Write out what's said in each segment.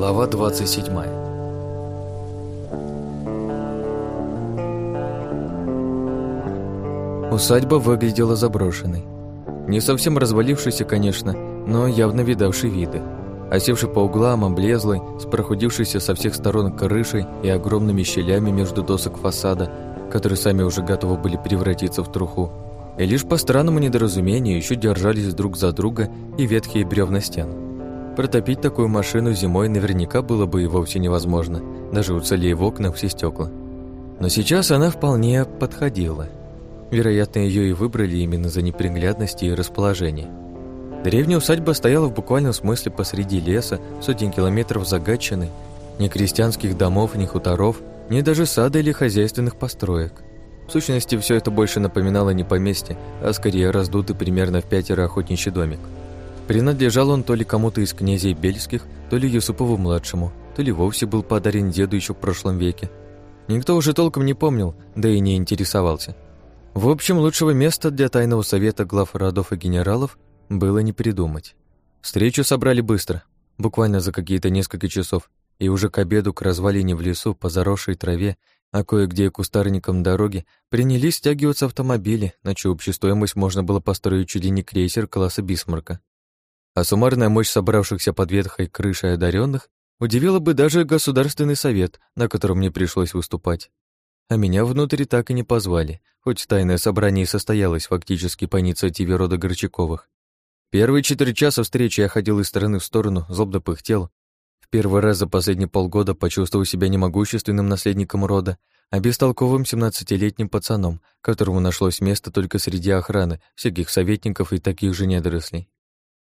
Глава 27 Усадьба выглядела заброшенной. Не совсем развалившейся, конечно, но явно видавшей виды. Осевший по углам, облезлый, с прохудившейся со всех сторон крышей и огромными щелями между досок фасада, которые сами уже готовы были превратиться в труху. И лишь по странному недоразумению еще держались друг за друга и ветхие бревна стен. Протопить такую машину зимой наверняка было бы и вовсе невозможно, даже уцелея в окнах все стекла. Но сейчас она вполне подходила. Вероятно, ее и выбрали именно за неприглядность и расположение. Древняя усадьба стояла в буквальном смысле посреди леса, сотен километров загаченной, ни крестьянских домов, ни хуторов, ни даже сада или хозяйственных построек. В сущности, все это больше напоминало не поместье, а скорее раздутый примерно в пятеро охотничий домик. Принадлежал он то ли кому-то из князей Бельских, то ли Юсупову-младшему, то ли вовсе был подарен деду еще в прошлом веке. Никто уже толком не помнил, да и не интересовался. В общем, лучшего места для тайного совета глав родов и генералов было не придумать. Встречу собрали быстро, буквально за какие-то несколько часов, и уже к обеду к развалине в лесу по заросшей траве, а кое-где и кустарникам дороги, принялись стягиваться автомобили, на чью общую стоимость можно было построить чуть ли не крейсер класса Бисмарка. А суммарная мощь собравшихся под ветхой крышей одаренных удивила бы даже Государственный совет, на котором мне пришлось выступать. А меня внутрь так и не позвали, хоть тайное собрание и состоялось фактически по инициативе рода Горчаковых. Первые четыре часа встречи я ходил из стороны в сторону, злобно пыхтел. В первый раз за последние полгода почувствовал себя не могущественным наследником рода, а бестолковым семнадцатилетним пацаном, которому нашлось место только среди охраны, всяких советников и таких же недорослей.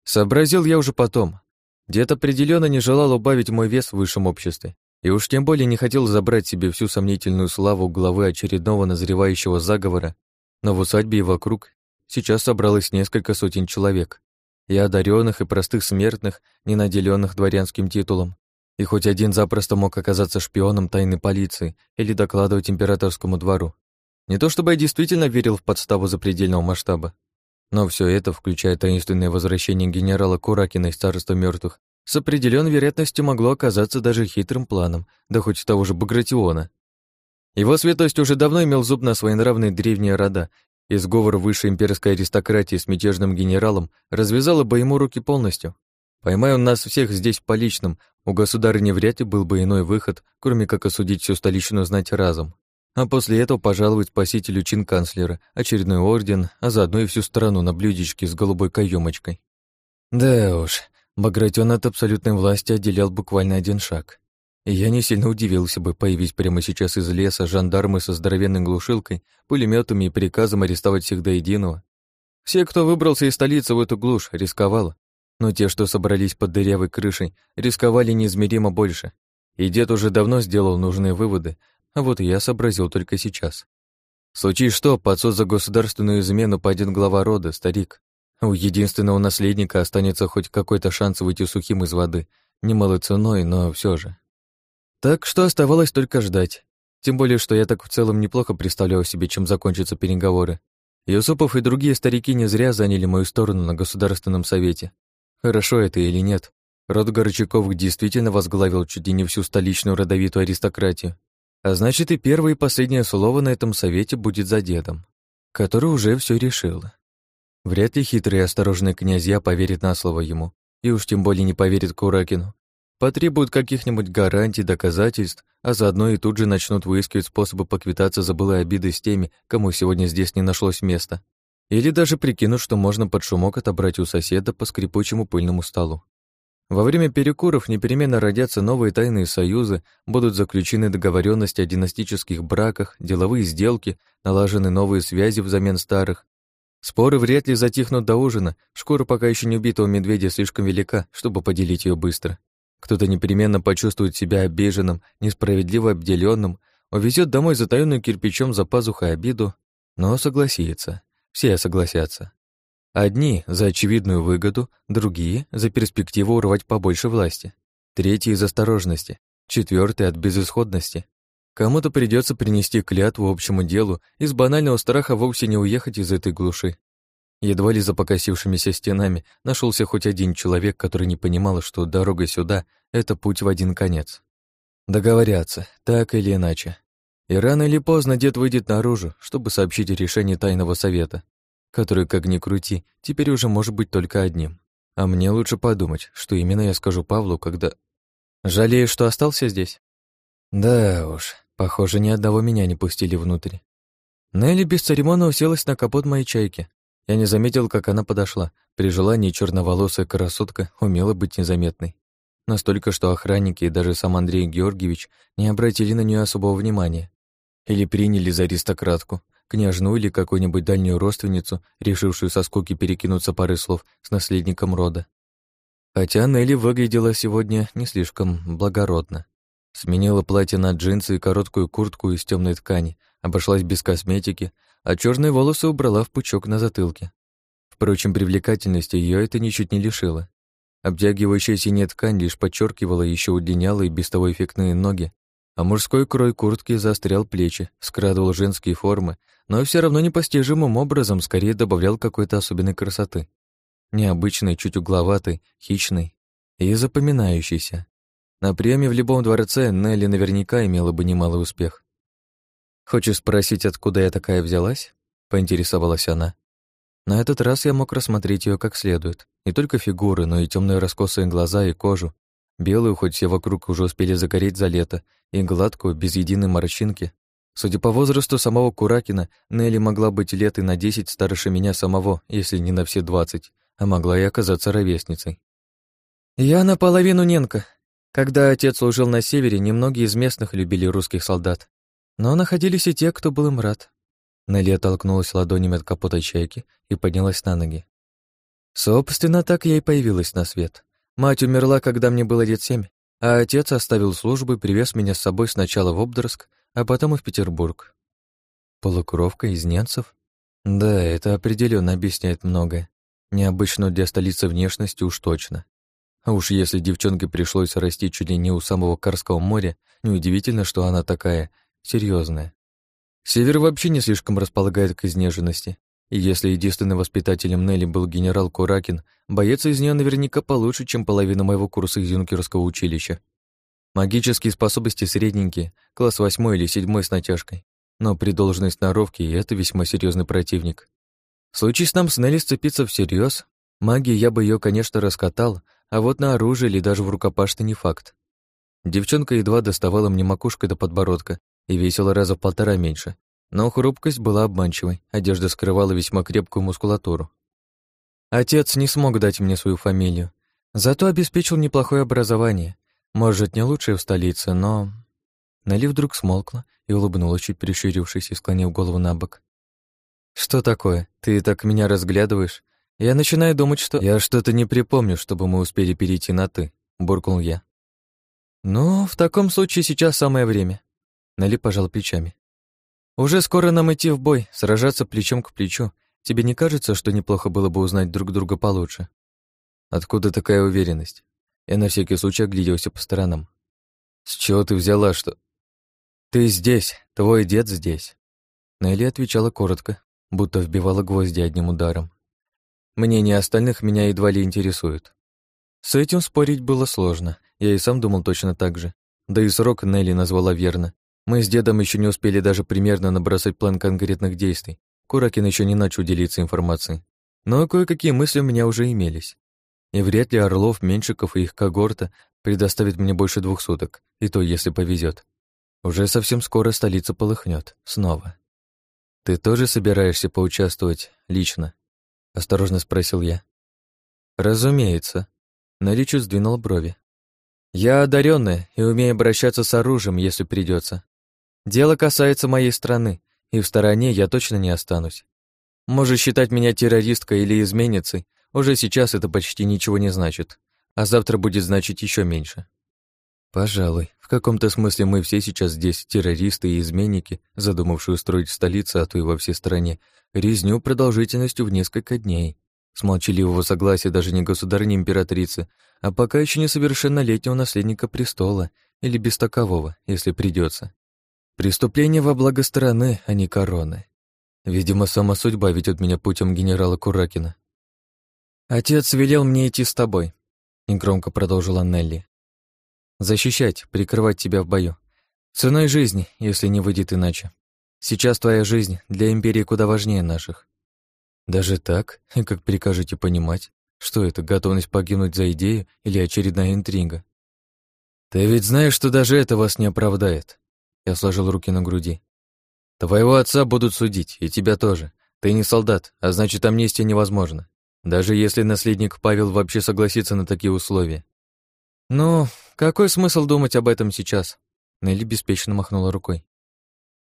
Сообразил я уже потом. Дед определенно не желал убавить мой вес в высшем обществе, и уж тем более не хотел забрать себе всю сомнительную славу главы очередного назревающего заговора, но в усадьбе и вокруг сейчас собралось несколько сотен человек, и одаренных, и простых смертных, не наделенных дворянским титулом. И хоть один запросто мог оказаться шпионом тайной полиции или докладывать императорскому двору. Не то чтобы я действительно верил в подставу запредельного масштаба, но все это, включая таинственное возвращение генерала Куракина из царства мертвых, с определенной вероятностью могло оказаться даже хитрым планом, да хоть того же Багратиона. Его светлость уже давно имел зуб на своенравные древние рода и сговор высшей имперской аристократии с мятежным генералом развязала бы ему руки полностью. Поймая он нас всех здесь по личным, у государыни вряд ли был бы иной выход, кроме как осудить всю столичную знать разом. А после этого пожаловать спасителю чин канцлера, очередной орден, а заодно и всю страну на блюдечке с голубой каемочкой. Да уж, Багратион от абсолютной власти отделял буквально один шаг. И я не сильно удивился бы, появись прямо сейчас из леса жандармы со здоровенной глушилкой, пулеметами и приказом арестовать всех до единого. Все, кто выбрался из столицы в эту глушь, рисковал. Но те, что собрались под дырявой крышей, рисковали неизмеримо больше. И дед уже давно сделал нужные выводы, а вот я сообразил только сейчас. Случае что, под за государственную измену пойдет глава рода, старик. У единственного наследника останется хоть какой-то шанс выйти сухим из воды. Немалой ценой, но все же. Так что оставалось только ждать. Тем более, что я так в целом неплохо представлял себе, чем закончатся переговоры. Юсупов и другие старики не зря заняли мою сторону на Государственном совете. Хорошо это или нет, род Горчаковых действительно возглавил чуть ли не всю столичную родовитую аристократию. А значит, и первое и последнее слово на этом совете будет за дедом, который уже все решил. Вряд ли хитрые и осторожные князья поверят на слово ему, и уж тем более не поверят Куракину, Потребуют каких-нибудь гарантий, доказательств, а заодно и тут же начнут выискивать способы поквитаться за былые обиды с теми, кому сегодня здесь не нашлось места. Или даже прикинут, что можно под шумок отобрать у соседа по скрипучему пыльному столу. Во время перекуров непременно родятся новые тайные союзы, будут заключены договоренности о династических браках, деловые сделки, налажены новые связи взамен старых. Споры вряд ли затихнут до ужина, шкура пока еще не убитого медведя слишком велика, чтобы поделить ее быстро. Кто-то непременно почувствует себя обиженным, несправедливо обделенным, увезет домой затаённую кирпичом за пазухой обиду, но согласится. Все согласятся. Одни за очевидную выгоду, другие за перспективу урвать побольше власти, третьи из осторожности, четвертый от безысходности. Кому-то придется принести клятву общему делу из банального страха вовсе не уехать из этой глуши. Едва ли за покосившимися стенами нашелся хоть один человек, который не понимал, что дорога сюда это путь в один конец. Договорятся, так или иначе. И рано или поздно дед выйдет наружу, чтобы сообщить о решении тайного совета, который, как ни крути, теперь уже может быть только одним. А мне лучше подумать, что именно я скажу Павлу, когда... Жалею, что остался здесь? Да уж, похоже, ни одного меня не пустили внутрь. Нелли без церемона уселась на капот моей чайки. Я не заметил, как она подошла. При желании черноволосая красотка умела быть незаметной. Настолько, что охранники и даже сам Андрей Георгиевич не обратили на нее особого внимания. Или приняли за аристократку, княжну или какую-нибудь дальнюю родственницу, решившую со скуки перекинуться парой слов с наследником рода. Хотя Нелли выглядела сегодня не слишком благородно. Сменила платье на джинсы и короткую куртку из темной ткани, обошлась без косметики, а черные волосы убрала в пучок на затылке. Впрочем, привлекательности ее это ничуть не лишило. Обтягивающая синяя ткань лишь подчеркивала еще удлиняла и без того эффектные ноги, а мужской крой куртки заострял плечи, скрадывал женские формы, но все равно непостижимым образом скорее добавлял какой-то особенной красоты. Необычной, чуть угловатой, хищной и запоминающейся. На приеме в любом дворце Нелли наверняка имела бы немалый успех. «Хочешь спросить, откуда я такая взялась?» — поинтересовалась она. На этот раз я мог рассмотреть ее как следует. Не только фигуры, но и темные раскосые глаза и кожу. Белую, хоть все вокруг уже успели загореть за лето, и гладкую, без единой морщинки. Судя по возрасту самого Куракина, Нелли могла быть лет и на десять старше меня самого, если не на все двадцать, а могла и оказаться ровесницей. «Я наполовину ненка. Когда отец служил на севере, немногие из местных любили русских солдат. Но находились и те, кто был им рад. Нелли оттолкнулась ладонями от капота чайки и поднялась на ноги. Собственно, так я и появилась на свет. Мать умерла, когда мне было лет семь, а отец оставил службу и привез меня с собой сначала в Обдорск, а потом и в Петербург. Полукровка из немцев? Да, это определенно объясняет многое. Необычную для столицы внешности уж точно. А уж если девчонке пришлось расти чуть ли не у самого Карского моря, неудивительно, что она такая серьезная. Север вообще не слишком располагает к изнеженности. И если единственным воспитателем Нелли был генерал Куракин, боец из нее наверняка получше, чем половина моего курса из юнкерского училища. Магические способности средненькие, класс восьмой или седьмой с натяжкой. Но при должной сноровке это весьма серьезный противник. Случись нам с Нелли сцепиться всерьез, магии я бы ее, конечно, раскатал, а вот на оружие или даже в рукопашный не факт. Девчонка едва доставала мне макушкой до подбородка, и весила раза в полтора меньше. Но хрупкость была обманчивой, одежда скрывала весьма крепкую мускулатуру. Отец не смог дать мне свою фамилию, зато обеспечил неплохое образование. Может, не лучшее в столице, но... Нали вдруг смолкла и улыбнулась, чуть прищурившись и склонив голову на бок. «Что такое? Ты так меня разглядываешь? Я начинаю думать, что... Я что-то не припомню, чтобы мы успели перейти на «ты», — буркнул я. «Ну, в таком случае сейчас самое время. Нали пожал плечами. «Уже скоро нам идти в бой, сражаться плечом к плечу. Тебе не кажется, что неплохо было бы узнать друг друга получше?» «Откуда такая уверенность?» Я на всякий случай огляделся по сторонам. «С чего ты взяла, что...» «Ты здесь, твой дед здесь». Нелли отвечала коротко, будто вбивала гвозди одним ударом. Мнение остальных меня едва ли интересует. С этим спорить было сложно, я и сам думал точно так же. Да и срок Нелли назвала верно, мы с дедом еще не успели даже примерно набросать план конкретных действий. Куракин еще не начал делиться информацией. Но кое-какие мысли у меня уже имелись. И вряд ли Орлов, Меньшиков и их когорта предоставят мне больше двух суток, и то, если повезет. Уже совсем скоро столица полыхнет. Снова. «Ты тоже собираешься поучаствовать лично?» — осторожно спросил я. «Разумеется». Наличу сдвинул брови. «Я одаренная и умею обращаться с оружием, если придется. Дело касается моей страны, и в стороне я точно не останусь. Можешь считать меня террористкой или изменницей, уже сейчас это почти ничего не значит, а завтра будет значить еще меньше. Пожалуй, в каком-то смысле мы все сейчас здесь террористы и изменники, задумавшие устроить в столице, а то и во всей стране, резню продолжительностью в несколько дней. С молчаливого согласия даже не государь, не императрицы, а пока еще несовершеннолетнего наследника престола, или без такового, если придется. Преступление во благо страны, а не короны. Видимо, сама судьба ведет меня путем генерала Куракина. «Отец велел мне идти с тобой», — негромко продолжила Нелли. Защищать, прикрывать тебя в бою. Ценой жизни, если не выйдет иначе. Сейчас твоя жизнь для Империи куда важнее наших. Даже так? И как прикажете понимать? Что это, готовность погибнуть за идею или очередная интрига? Ты ведь знаешь, что даже это вас не оправдает. Я сложил руки на груди. Твоего отца будут судить, и тебя тоже. Ты не солдат, а значит, амнистия невозможна. Даже если наследник Павел вообще согласится на такие условия. Ну, какой смысл думать об этом сейчас? Нелли беспечно махнула рукой.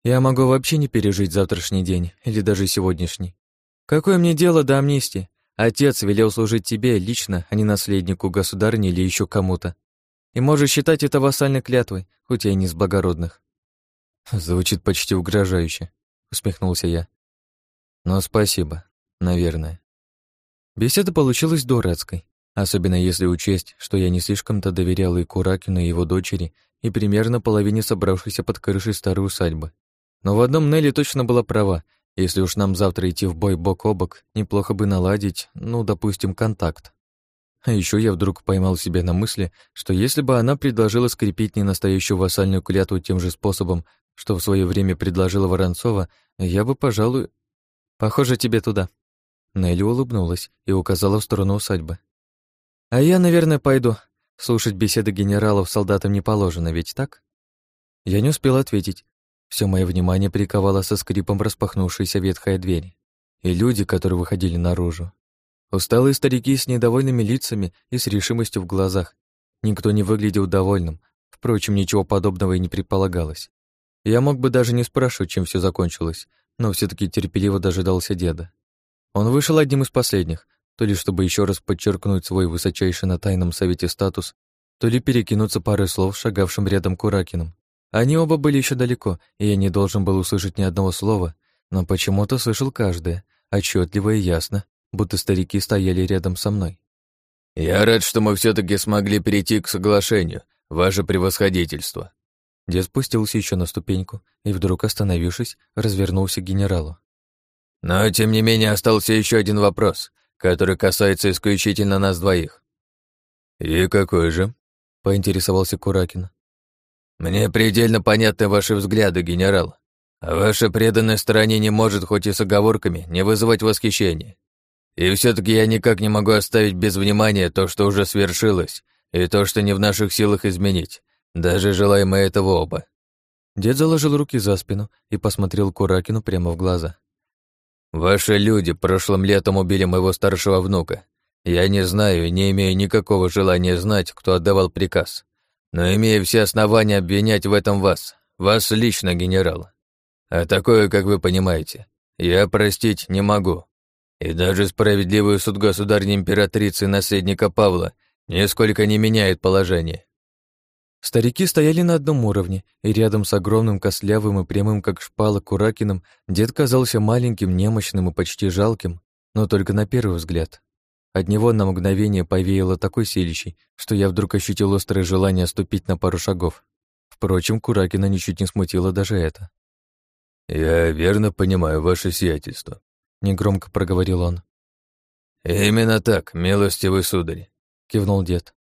Я могу вообще не пережить завтрашний день или даже сегодняшний. Какое мне дело до амнистии? Отец велел служить тебе лично, а не наследнику государни или еще кому-то. И можешь считать это вассальной клятвой, хоть и не из благородных. Звучит почти угрожающе, усмехнулся я. Но спасибо, наверное. Беседа получилась дурацкой, особенно если учесть, что я не слишком-то доверял и Куракину, и его дочери, и примерно половине собравшейся под крышей старой усадьбы. Но в одном Нелли точно была права, если уж нам завтра идти в бой бок о бок, неплохо бы наладить, ну, допустим, контакт. А еще я вдруг поймал себя на мысли, что если бы она предложила скрепить ненастоящую вассальную клятву тем же способом, что в свое время предложила Воронцова, я бы, пожалуй... Похоже, тебе туда. Нелли улыбнулась и указала в сторону усадьбы. А я, наверное, пойду. Слушать беседы генералов солдатам не положено, ведь так? Я не успел ответить, все мое внимание приковало со скрипом распахнувшаяся ветхая дверь. И люди, которые выходили наружу. Усталые старики с недовольными лицами и с решимостью в глазах. Никто не выглядел довольным. Впрочем, ничего подобного и не предполагалось. Я мог бы даже не спрашивать, чем все закончилось, но все таки терпеливо дожидался деда. Он вышел одним из последних, то ли чтобы еще раз подчеркнуть свой высочайший на тайном совете статус, то ли перекинуться парой слов шагавшим рядом Куракиным. Они оба были еще далеко, и я не должен был услышать ни одного слова, но почему-то слышал каждое, отчетливо и ясно, будто старики стояли рядом со мной. «Я рад, что мы все таки смогли перейти к соглашению, ваше превосходительство». Дед спустился еще на ступеньку и, вдруг остановившись, развернулся к генералу. «Но, тем не менее, остался еще один вопрос, который касается исключительно нас двоих». «И какой же?» — поинтересовался Куракин. «Мне предельно понятны ваши взгляды, генерал. А ваша преданная стороне не может, хоть и с оговорками, не вызывать восхищения. И все таки я никак не могу оставить без внимания то, что уже свершилось, и то, что не в наших силах изменить, даже желаем мы этого оба». Дед заложил руки за спину и посмотрел Куракину прямо в глаза. «Ваши люди прошлым летом убили моего старшего внука. Я не знаю и не имею никакого желания знать, кто отдавал приказ но имея все основания обвинять в этом вас, вас лично, генерал. А такое, как вы понимаете, я простить не могу. И даже справедливый суд государни императрицы наследника Павла нисколько не меняет положение. Старики стояли на одном уровне, и рядом с огромным костлявым и прямым, как шпала, Куракиным, дед казался маленьким, немощным и почти жалким, но только на первый взгляд. От него на мгновение повеяло такой силищей, что я вдруг ощутил острое желание ступить на пару шагов. Впрочем, Куракина ничуть не смутило даже это. «Я верно понимаю ваше сиятельство», — негромко проговорил он. «Именно так, милостивый сударь», — кивнул дед.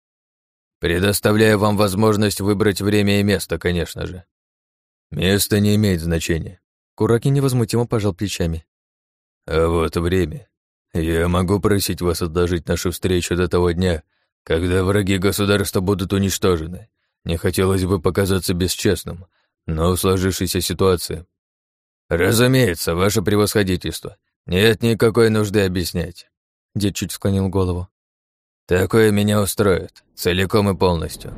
«Предоставляю вам возможность выбрать время и место, конечно же. Место не имеет значения». Куракин невозмутимо пожал плечами. «А вот время. «Я могу просить вас отложить нашу встречу до того дня, когда враги государства будут уничтожены. Не хотелось бы показаться бесчестным, но в сложившейся ситуации...» «Разумеется, ваше превосходительство. Нет никакой нужды объяснять». Дед чуть склонил голову. «Такое меня устроит, целиком и полностью.